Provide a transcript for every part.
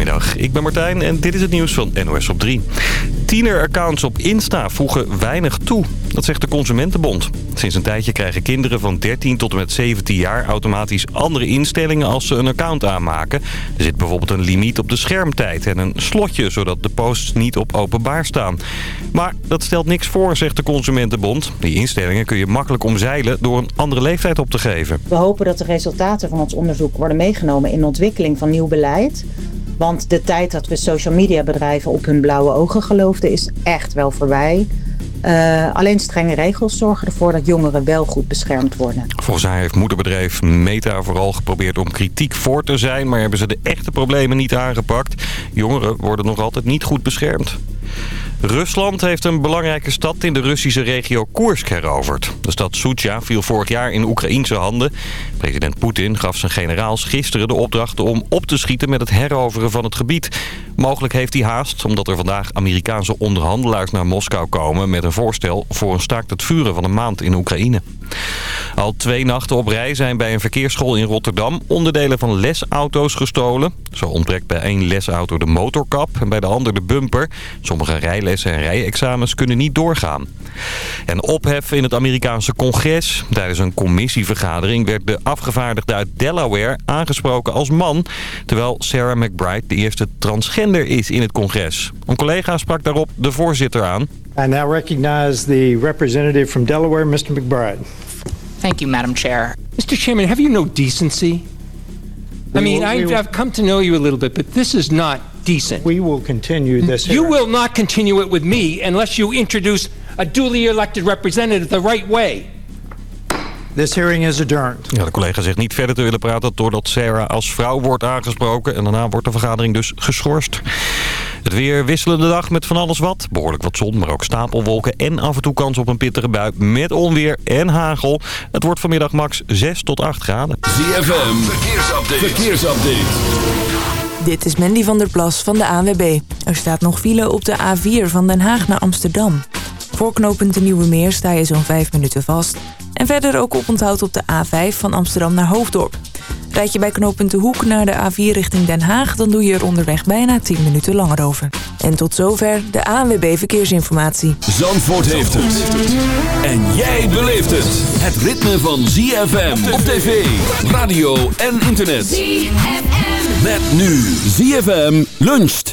Goedemiddag, ik ben Martijn en dit is het nieuws van NOS op 3. Tiener-accounts op Insta voegen weinig toe, dat zegt de Consumentenbond. Sinds een tijdje krijgen kinderen van 13 tot en met 17 jaar automatisch andere instellingen als ze een account aanmaken. Er zit bijvoorbeeld een limiet op de schermtijd en een slotje, zodat de posts niet op openbaar staan. Maar dat stelt niks voor, zegt de Consumentenbond. Die instellingen kun je makkelijk omzeilen door een andere leeftijd op te geven. We hopen dat de resultaten van ons onderzoek worden meegenomen in de ontwikkeling van nieuw beleid. Want de tijd dat we social media bedrijven op hun blauwe ogen geloofden is echt wel voorbij. Uh, alleen strenge regels zorgen ervoor dat jongeren wel goed beschermd worden. Volgens haar heeft moederbedrijf Meta vooral geprobeerd om kritiek voor te zijn... maar hebben ze de echte problemen niet aangepakt. Jongeren worden nog altijd niet goed beschermd. Rusland heeft een belangrijke stad in de Russische regio Koersk heroverd. De stad Soetja viel vorig jaar in Oekraïense handen. President Poetin gaf zijn generaals gisteren de opdracht om op te schieten met het heroveren van het gebied. Mogelijk heeft hij haast omdat er vandaag Amerikaanse onderhandelaars naar Moskou komen... met een voorstel voor een staakt het vuren van een maand in Oekraïne. Al twee nachten op rij zijn bij een verkeersschool in Rotterdam onderdelen van lesauto's gestolen. Zo ontbreekt bij één lesauto de motorkap en bij de ander de bumper. Sommige rijlessen en rijexamens kunnen niet doorgaan. En ophef in het Amerikaanse congres. Tijdens een commissievergadering werd de afgevaardigde uit Delaware aangesproken als man. Terwijl Sarah McBride de eerste transgender is in het congres. Een collega sprak daarop de voorzitter aan. I now recognize the representative from Delaware, Mr. McBride. Thank you, Madam Chair. Mr. Chairman, have you no decency? I mean, I've, I've come to know you a little bit, but this is not decent. We will continue this. You will not continue it with me unless you introduce a duly elected representative the right way. This hearing is adjourned. Ja, de collega zegt niet verder te willen praten doordat Sarah als vrouw wordt aangesproken. En daarna wordt de vergadering dus geschorst. Het weer wisselende dag met van alles wat. Behoorlijk wat zon, maar ook stapelwolken en af en toe kans op een pittige bui met onweer en hagel. Het wordt vanmiddag max 6 tot 8 graden. ZFM, verkeersupdate. verkeersupdate. Dit is Mandy van der Plas van de ANWB. Er staat nog file op de A4 van Den Haag naar Amsterdam. Voor knooppunt de Nieuwe Meer sta je zo'n 5 minuten vast. En verder ook oponthoud op de A5 van Amsterdam naar Hoofddorp. Rijd je bij knooppunt De Hoek naar de A4 richting Den Haag... dan doe je er onderweg bijna 10 minuten langer over. En tot zover de ANWB Verkeersinformatie. Zandvoort heeft het. En jij beleeft het. Het ritme van ZFM op tv, radio en internet. ZFM. Met nu ZFM luncht.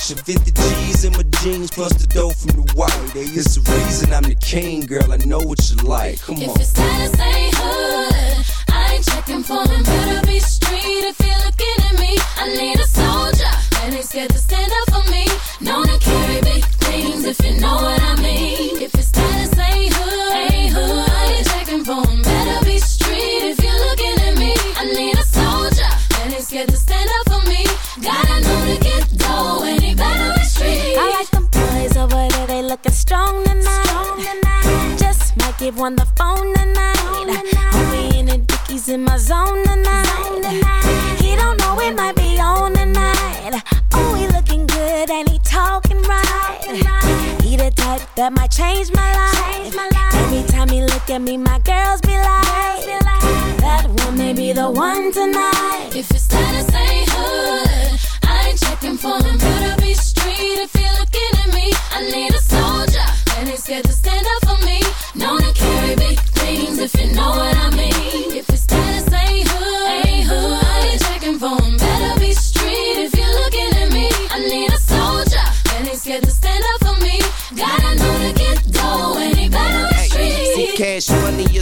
Attraction. 50 G's in my jeans plus the dough from the white. It's the reason I'm the king, girl. I know what you like. Come on. If on. it's status ain't hood, I ain't checking for them. Better be street if you're looking at me. I need a soldier that ain't scared to stand up for me. Known to carry big things if you know what I mean. If Give one the phone tonight. Homie in the dickies in my zone tonight. He don't know it might be on tonight. Oh, he looking good and he talking right. He the type that might change my life. Every time he look at me, my girls be like, that one may be the one tonight. If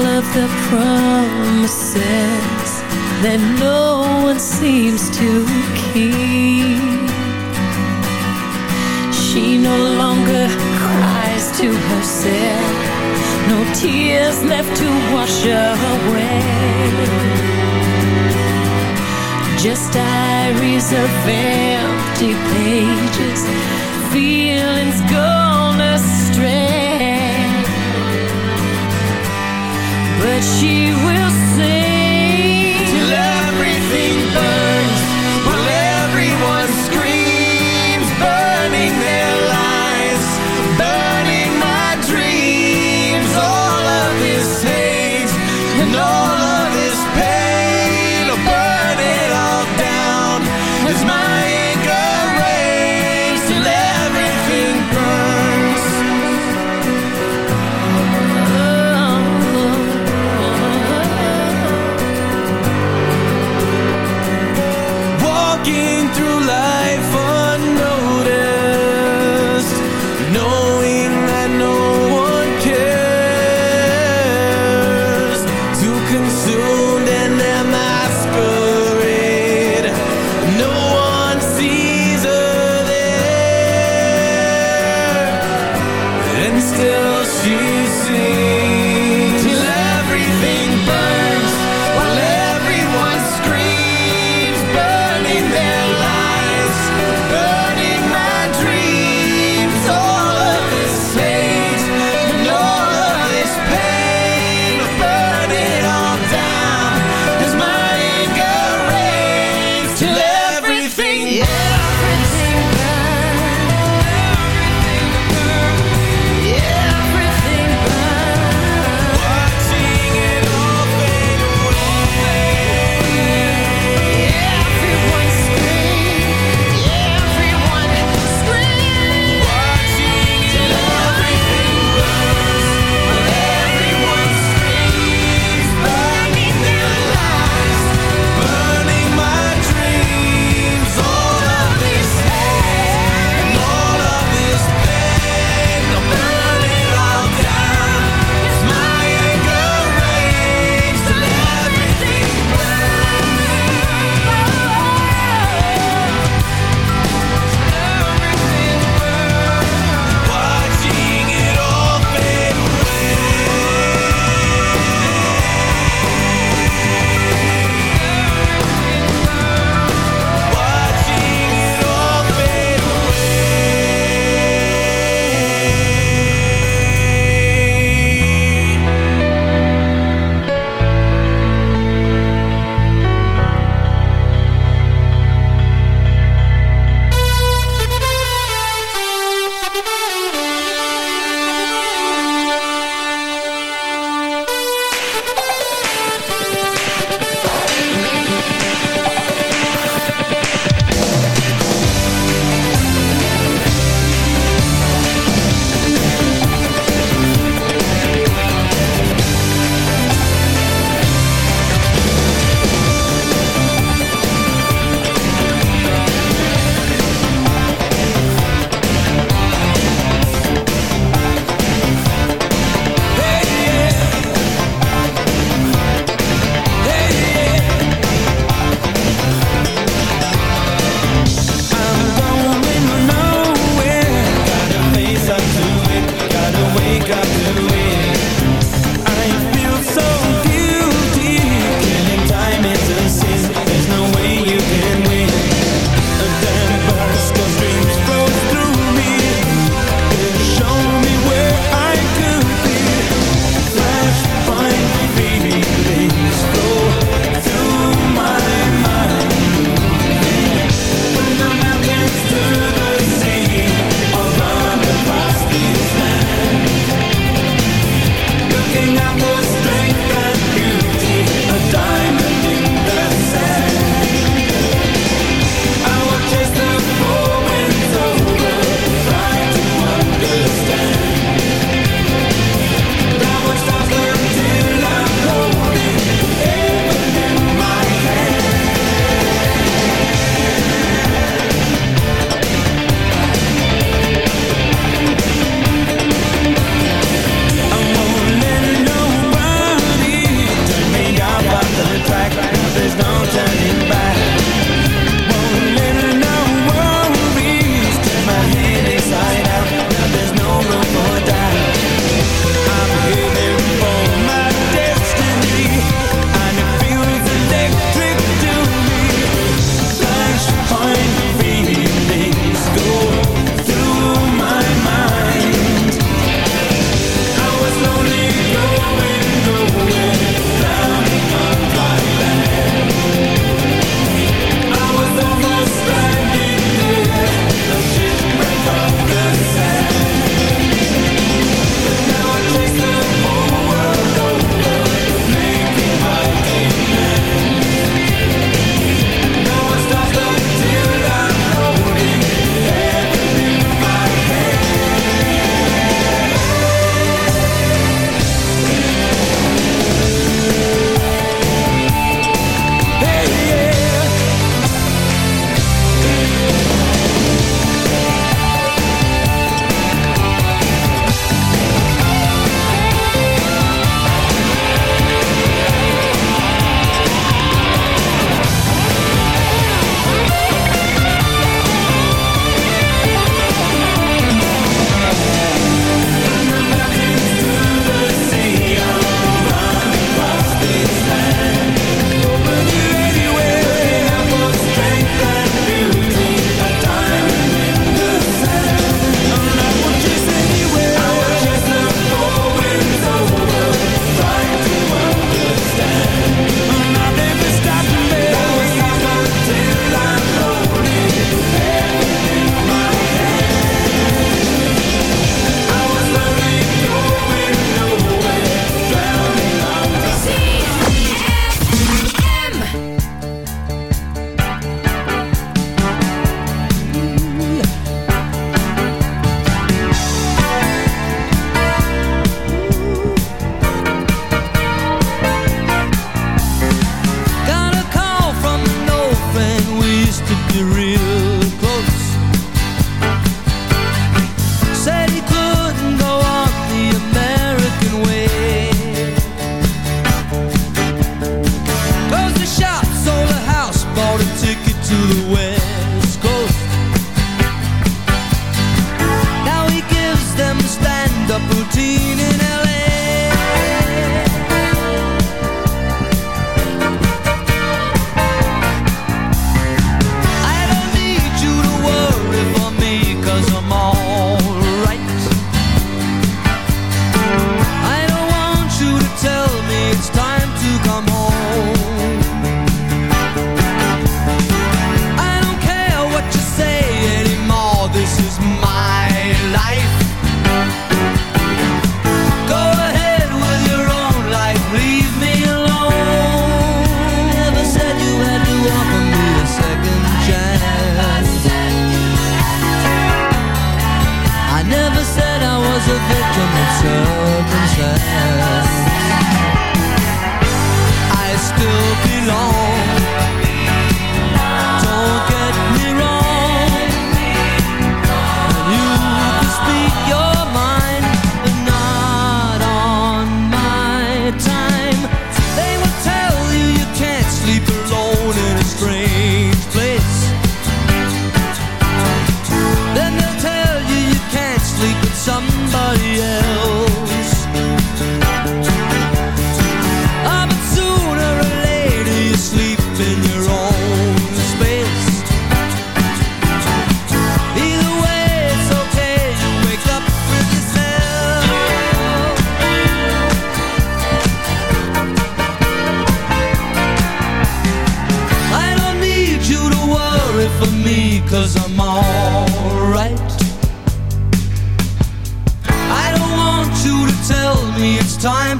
all of the promises that no one seems to keep. She no longer cries to herself, no tears left to wash away. Just diaries of empty pages, feelings gone astray. but she will sing.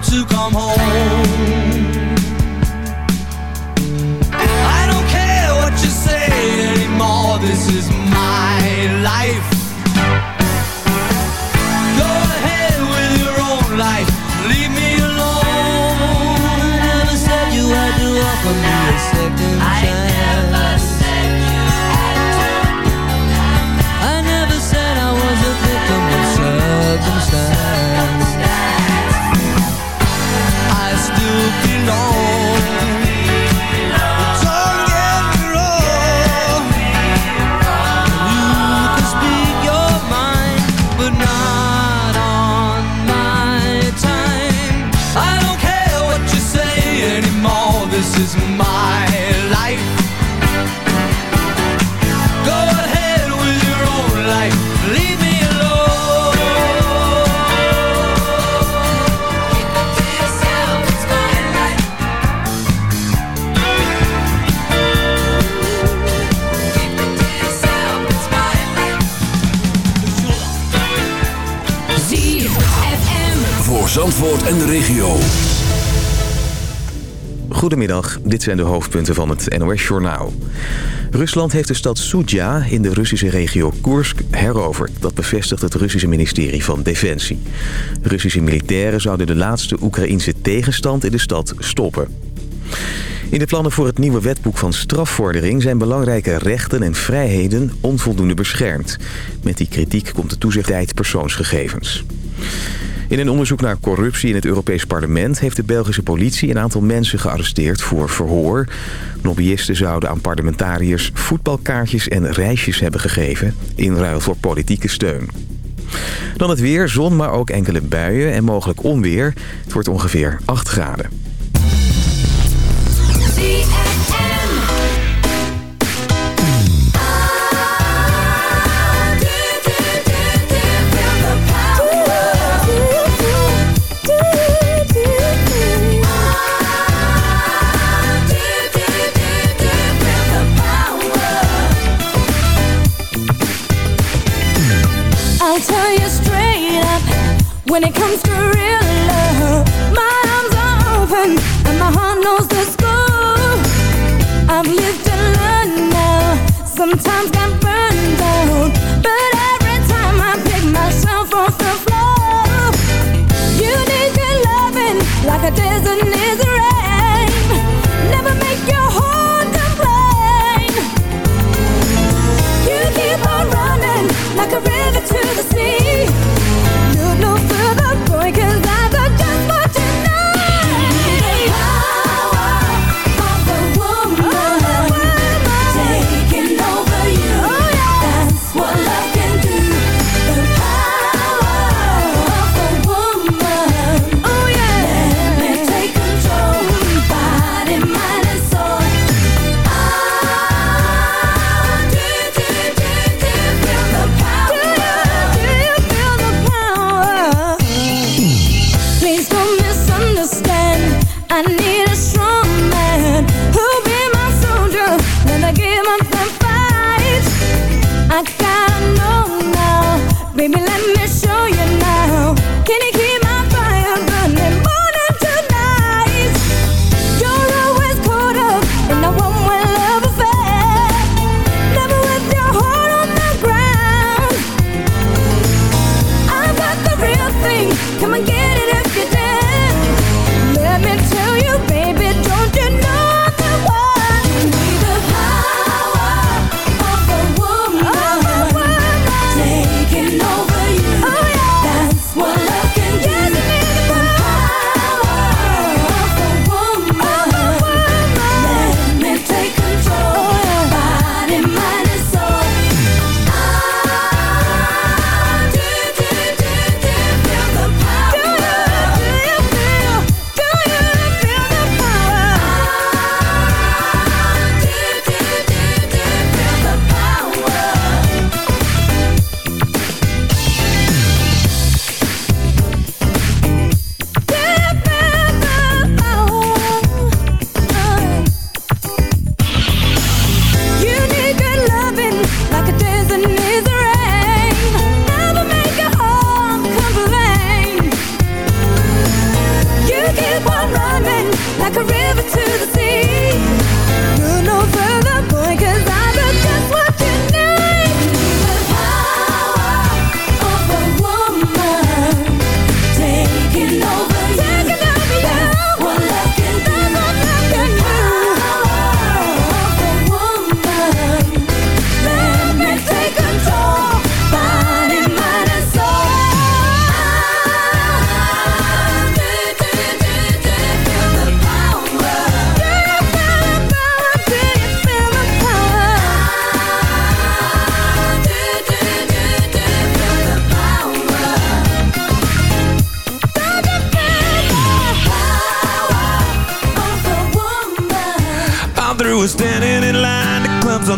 To come home. Zandvoort en de regio. Goedemiddag, dit zijn de hoofdpunten van het NOS-journaal. Rusland heeft de stad Suja in de Russische regio Koersk heroverd. Dat bevestigt het Russische ministerie van Defensie. Russische militairen zouden de laatste Oekraïnse tegenstand in de stad stoppen. In de plannen voor het nieuwe wetboek van strafvordering... zijn belangrijke rechten en vrijheden onvoldoende beschermd. Met die kritiek komt de toezichtheid persoonsgegevens. In een onderzoek naar corruptie in het Europees Parlement... heeft de Belgische politie een aantal mensen gearresteerd voor verhoor. Lobbyisten zouden aan parlementariërs voetbalkaartjes en reisjes hebben gegeven... in ruil voor politieke steun. Dan het weer, zon, maar ook enkele buien en mogelijk onweer. Het wordt ongeveer 8 graden. When it comes to real love. My arms are open And my heart knows the score. I've lived and learned now. Sometimes got burned down But every time I pick myself off the floor. You need good loving Like a desert baby. Let me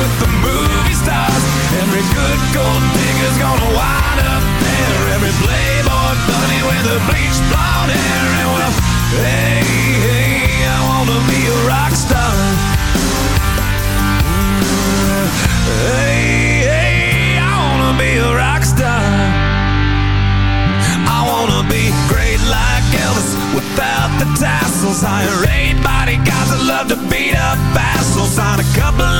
with the movie stars. Every good gold digger's gonna wind up there. Every playboy bunny with a bleached blonde hair. And well, hey, hey, I wanna be a rock star. Hey, hey, I wanna be a rock star. I wanna be great like Elvis without the tassels. Hire eight bodyguards that love to beat up assholes. Sign a couple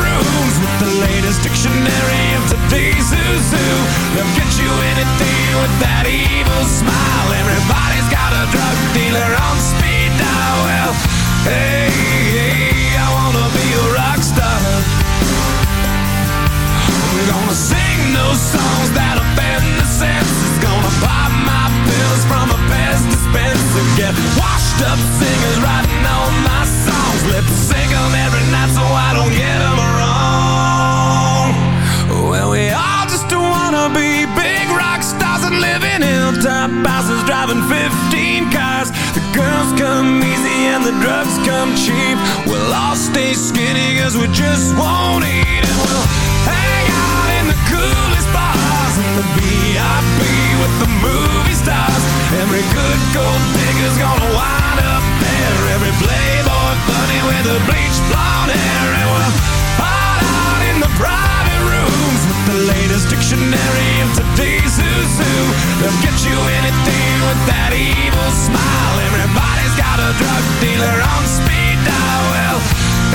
rooms with the latest dictionary of today's who. They'll get you anything with that evil smile. Everybody's got a drug dealer on speed dial. Well, hey, hey, I wanna be a rock star. We're gonna sing those songs that offend the senses. Gonna pop my pills from a Pez dispenser. Get washed up singers writing all my songs. Lip sync 'em every night so I don't get 'em wrong. Well, we all just wanna be big rock stars and live in hilltop houses driving 15 cars. The girls come easy and the drugs come cheap. We'll all stay skinny cause we just won't eat and we'll hang out in the coolest bars the with the movie stars. Every good gold digger's gonna wind up there. Every with bleached blonde hair and we'll hide out in the private rooms with the latest dictionary of today's who's who. They'll get you anything with that evil smile. Everybody's got a drug dealer on speed dial. Well,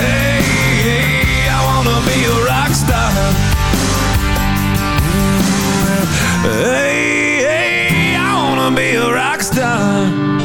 hey, hey, I wanna be a rock star. Hey, hey, I wanna be a rock star.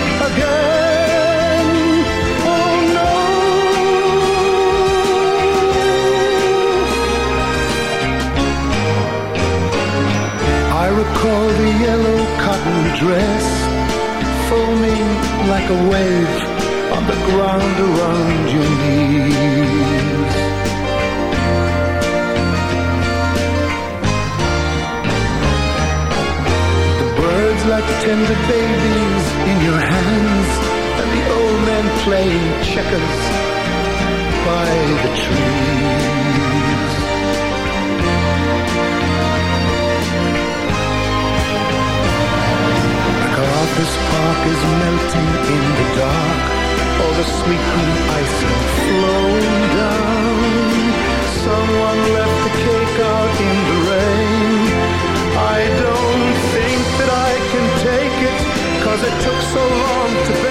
ground around your knees. The birds like tender babies in your hands, and the old men playing checkers by the trees. MacArthur's Park is melting. Flowing down. Someone left the cake out in the rain. I don't think that I can take it, cause it took so long to bake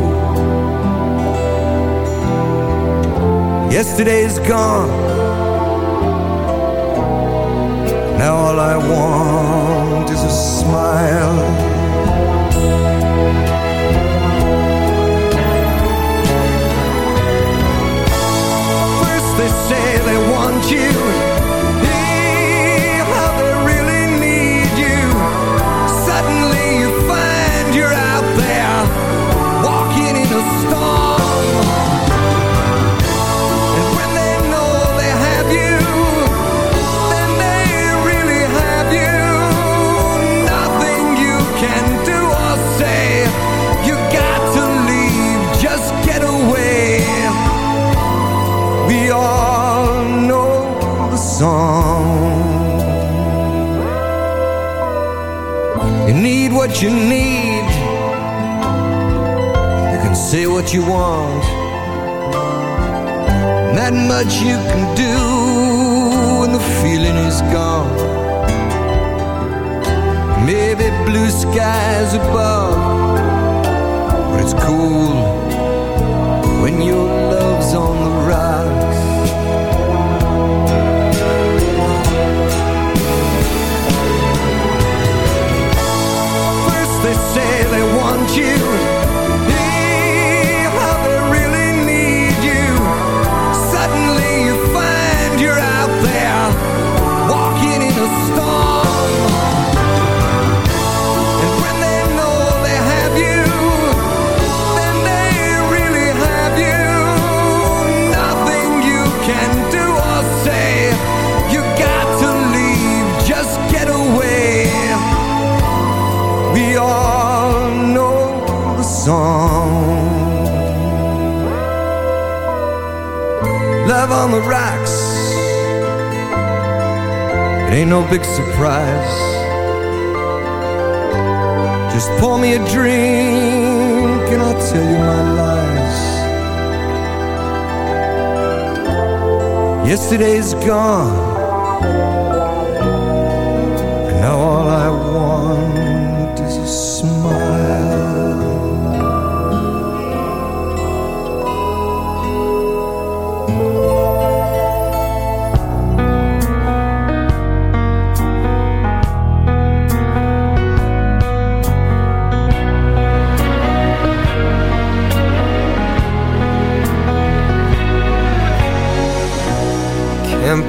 Yesterday is gone. Now all I want is a smile. Yesterday's gone. And now all I want is a smile.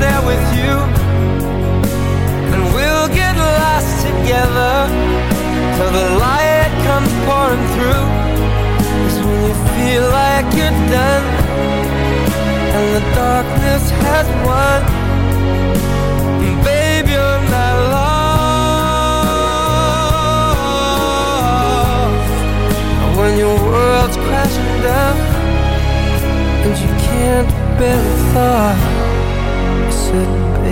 there with you. And we'll get lost together till the light comes pouring through. Cause when you feel like you're done and the darkness has won,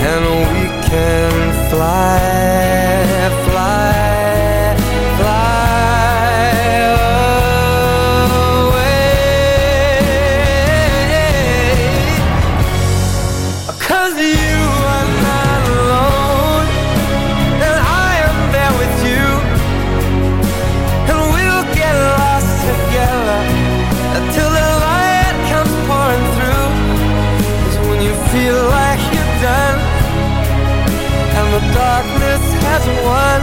and we can fly, fly, has won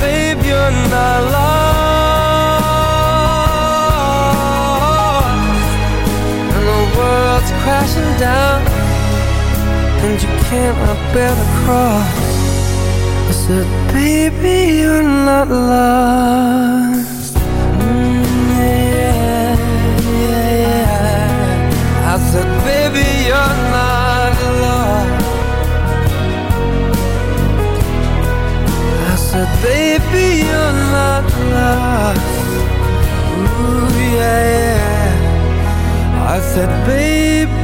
Babe, you're not lost. And the world's crashing down And you cannot bear the cross. I said, baby, you're not lost. Mm. I said, baby, you're lost Ooh, yeah, yeah. I said, baby,